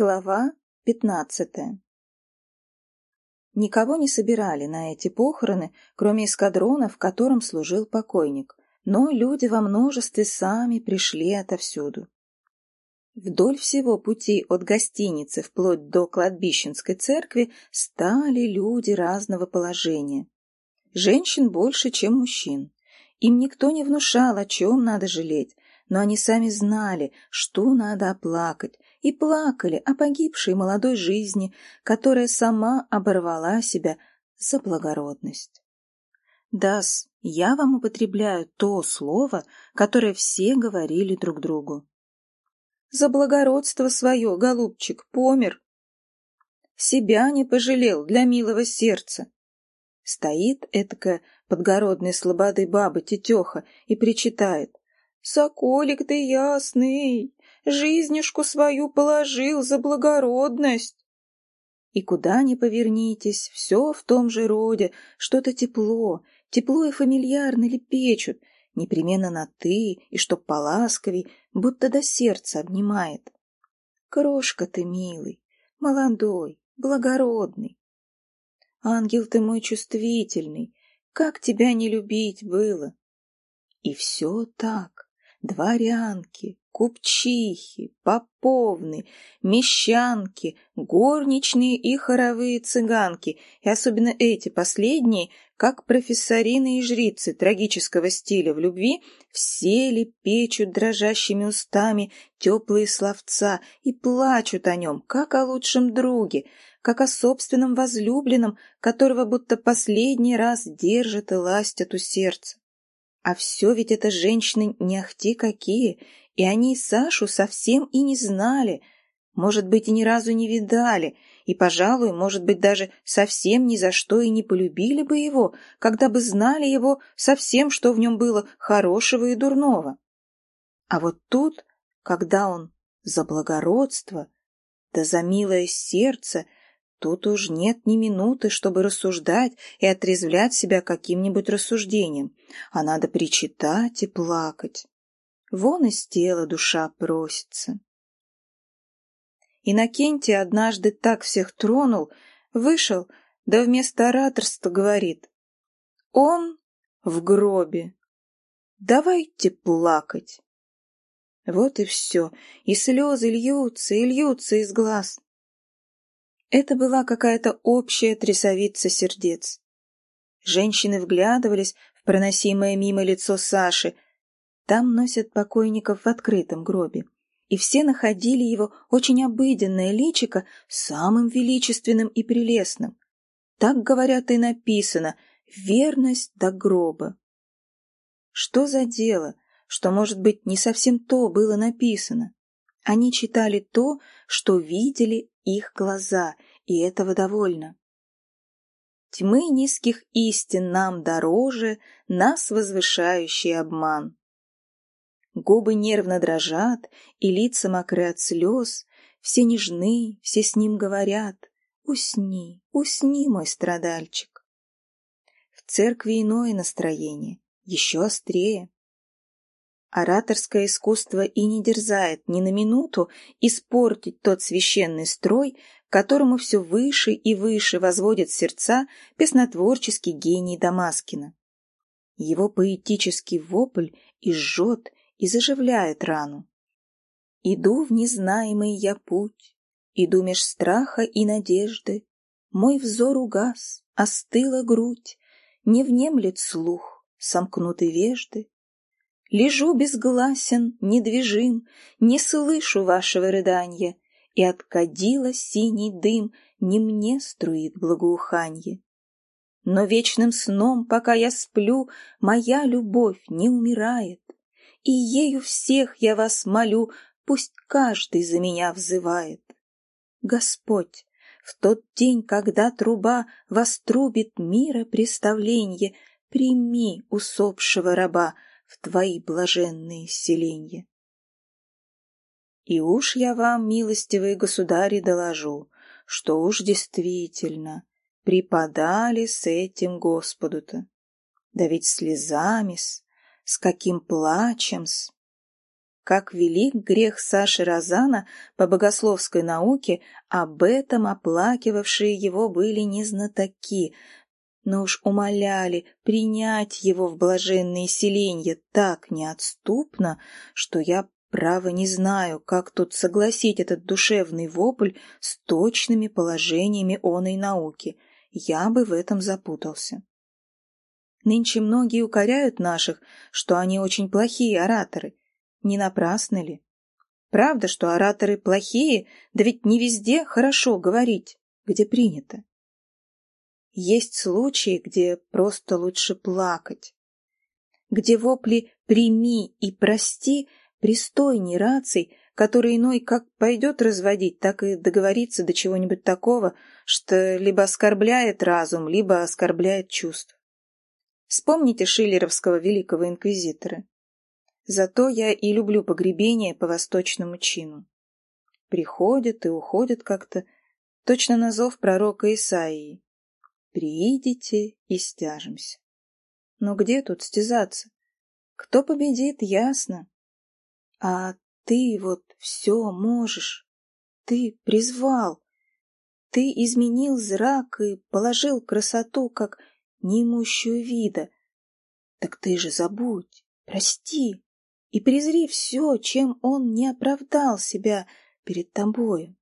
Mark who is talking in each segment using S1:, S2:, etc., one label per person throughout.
S1: Глава пятнадцатая Никого не собирали на эти похороны, кроме эскадрона, в котором служил покойник, но люди во множестве сами пришли отовсюду. Вдоль всего пути от гостиницы вплоть до кладбищенской церкви стали люди разного положения. Женщин больше, чем мужчин. Им никто не внушал, о чем надо жалеть, но они сами знали, что надо оплакать, и плакали о погибшей молодой жизни, которая сама оборвала себя за благородность. Дас, я вам употребляю то слово, которое все говорили друг другу. За благородство свое, голубчик, помер. Себя не пожалел для милого сердца. Стоит этакая подгородной слободой баба тетеха и причитает. «Соколик ты ясный, жизнюшку свою положил за благородность. И куда ни повернитесь, все в том же роде, что-то тепло, тепло и фамильярно лепечут, непременно на «ты» и чтоб поласковей, будто до сердца обнимает. Крошка ты, милый, молодой, благородный. Ангел ты мой чувствительный, как тебя не любить было. И все так, дворянки, купчихи, поповны, мещанки, горничные и хоровые цыганки, и особенно эти последние, как профессорины и жрицы трагического стиля в любви, все лепечут дрожащими устами теплые словца и плачут о нем, как о лучшем друге, как о собственном возлюбленном, которого будто последний раз держат и ластят у сердца. А все ведь это женщины не ахти какие, и они Сашу совсем и не знали, может быть, и ни разу не видали, и, пожалуй, может быть, даже совсем ни за что и не полюбили бы его, когда бы знали его совсем, что в нем было хорошего и дурного. А вот тут, когда он за благородство, да за милое сердце, тут уж нет ни минуты, чтобы рассуждать и отрезвлять себя каким-нибудь рассуждением, а надо причитать и плакать. Вон из тела душа просится. Иннокентий однажды так всех тронул, вышел, да вместо ораторства говорит. Он в гробе. Давайте плакать. Вот и все, и слезы льются, и льются из глаз. Это была какая-то общая трясовица сердец. Женщины вглядывались в проносимое мимо лицо Саши, там носят покойников в открытом гробе. И все находили его очень обыденное личико самым величественным и прелестным. Так, говорят, и написано «верность до гроба». Что за дело, что, может быть, не совсем то было написано? Они читали то, что видели их глаза, и этого довольно. Тьмы низких истин нам дороже, нас возвышающий обман. Губы нервно дрожат, и лица мокры от слез. Все нежны, все с ним говорят. Усни, усни, мой страдальчик. В церкви иное настроение, еще острее. Ораторское искусство и не дерзает ни на минуту испортить тот священный строй, которому все выше и выше возводит сердца песнотворческий гений Дамаскина. Его поэтический вопль и жжет, и заживляет рану. Иду в незнаемый я путь, иду меж страха и надежды. Мой взор угас, остыла грудь, не внемлет слух, сомкнуты вежды. Лежу безгласен, недвижим, не слышу вашего рыданья, и от кадила синий дым не мне струит благоуханье. Но вечным сном, пока я сплю, моя любовь не умирает, и ею всех я вас молю, пусть каждый за меня взывает. Господь, в тот день, когда труба вострубит мира представленье, прими усопшего раба в твои блаженные селенья. И уж я вам, милостивые государи, доложу, что уж действительно преподали с этим Господу-то. Да ведь слезами-с, с каким плачем-с. как велик грех Саши Розана по богословской науке, об этом оплакивавшие его были не знатоки, но уж умоляли принять его в блаженные селенья так неотступно, что я право не знаю, как тут согласить этот душевный вопль с точными положениями оной науки. Я бы в этом запутался. Нынче многие укоряют наших, что они очень плохие ораторы. Не напрасно ли? Правда, что ораторы плохие, да ведь не везде хорошо говорить, где принято. Есть случаи, где просто лучше плакать, где вопли «прими» и «прости» пристойней раций, который иной как пойдет разводить, так и договориться до чего-нибудь такого, что либо оскорбляет разум, либо оскорбляет чувств. Вспомните шиллеровского великого инквизитора. Зато я и люблю погребение по восточному чину. Приходят и уходят как-то, точно на зов пророка Исаии. Приидите и стяжемся. Но где тут стязаться? Кто победит, ясно. А ты вот все можешь. Ты призвал. Ты изменил зрак и положил красоту, как неимущую вида. Так ты же забудь, прости и презри все, чем он не оправдал себя перед тобою.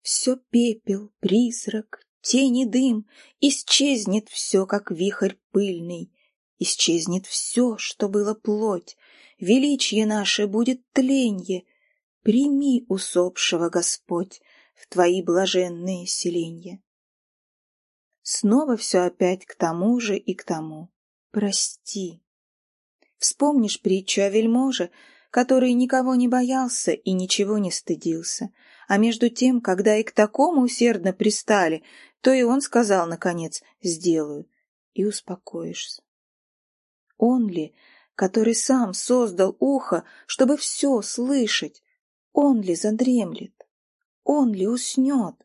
S1: Все пепел, призрак, тени дым, исчезнет все, как вихрь пыльный, исчезнет все, что было плоть, величие наше будет тленье, прими усопшего Господь в твои блаженные селенья. Снова все опять к тому же и к тому. Прости. Вспомнишь притчу о вельможе, который никого не боялся и ничего не стыдился, а между тем, когда и к такому усердно пристали, то и он сказал, наконец, «сделаю», и успокоишься. Он ли, который сам создал ухо, чтобы все слышать, он ли задремлет, он ли уснет,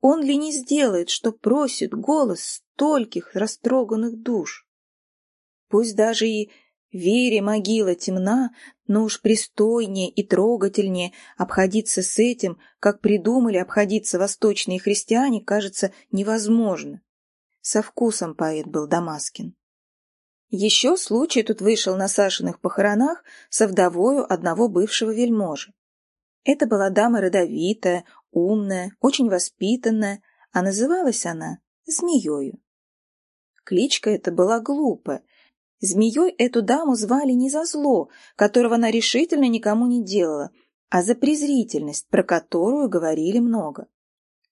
S1: он ли не сделает, что просит голос стольких растроганных душ? Пусть даже и Вере могила темна, но уж пристойнее и трогательнее обходиться с этим, как придумали обходиться восточные христиане, кажется невозможно. Со вкусом поэт был Дамаскин. Еще случай тут вышел на Сашиных похоронах со вдовою одного бывшего вельможи. Это была дама родовитая, умная, очень воспитанная, а называлась она Змеёю. Кличка эта была глупая, Змеей эту даму звали не за зло, которого она решительно никому не делала, а за презрительность, про которую говорили много.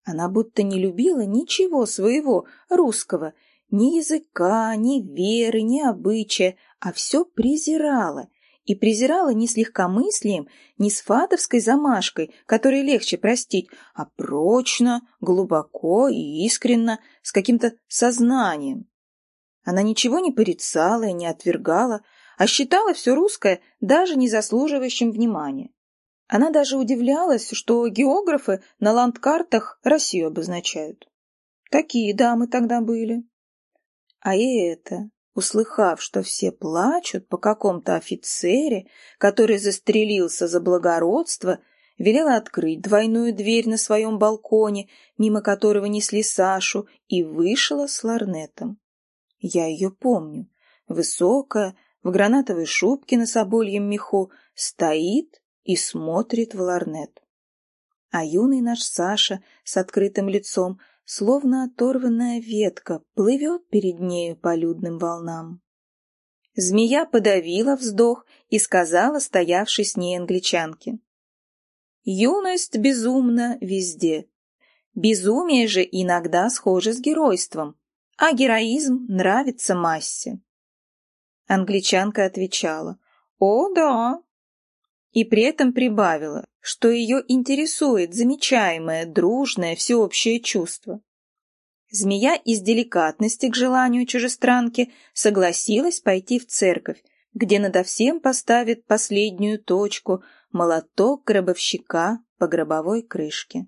S1: Она будто не любила ничего своего, русского, ни языка, ни веры, ни обычая, а все презирала. И презирала не с легкомыслием, не с фатовской замашкой, которой легче простить, а прочно, глубоко и искренно, с каким-то сознанием, она ничего не порицала и не отвергала, а считала все русское даже не заслуживающим внимания. Она даже удивлялась, что географы на ландкартах Россию обозначают. Такие дамы тогда были. А и это, услыхав, что все плачут по какому-то офицере, который застрелился за благородство, велела открыть двойную дверь на своем балконе, мимо которого несли Сашу, и вышла с ларнетом. Я ее помню. Высокая, в гранатовой шубке на собольем меху, стоит и смотрит в ларнет. А юный наш Саша с открытым лицом, словно оторванная ветка, плывет перед нею по людным волнам. Змея подавила вздох и сказала стоявшей с ней англичанке. «Юность безумна везде. Безумие же иногда схоже с геройством а героизм нравится массе. Англичанка отвечала «О, да!» и при этом прибавила, что ее интересует замечаемое, дружное, всеобщее чувство. Змея из деликатности к желанию чужестранки согласилась пойти в церковь, где надо всем поставит последнюю точку молоток гробовщика по гробовой крышке.